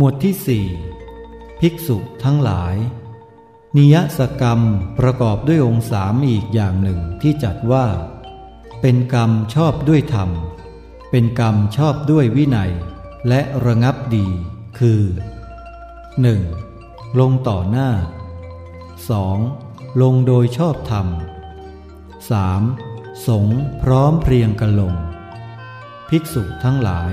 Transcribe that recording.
หมวดที่สี่ภิกษุทั้งหลาย นิยสกรรมประกอบด้วยองค์สามอีกอย่างหนึ่งที่จัดว่า เป็นกรรมชอบด้วยธรรม เป็นกรรมชอบด้วยวินัย และระงับดีคือ 1. ลงต่อหน้า 2. ลงโดยชอบธรรม 3. สงพร้อมเพรียงกันลง ภิกษุทั้งหลาย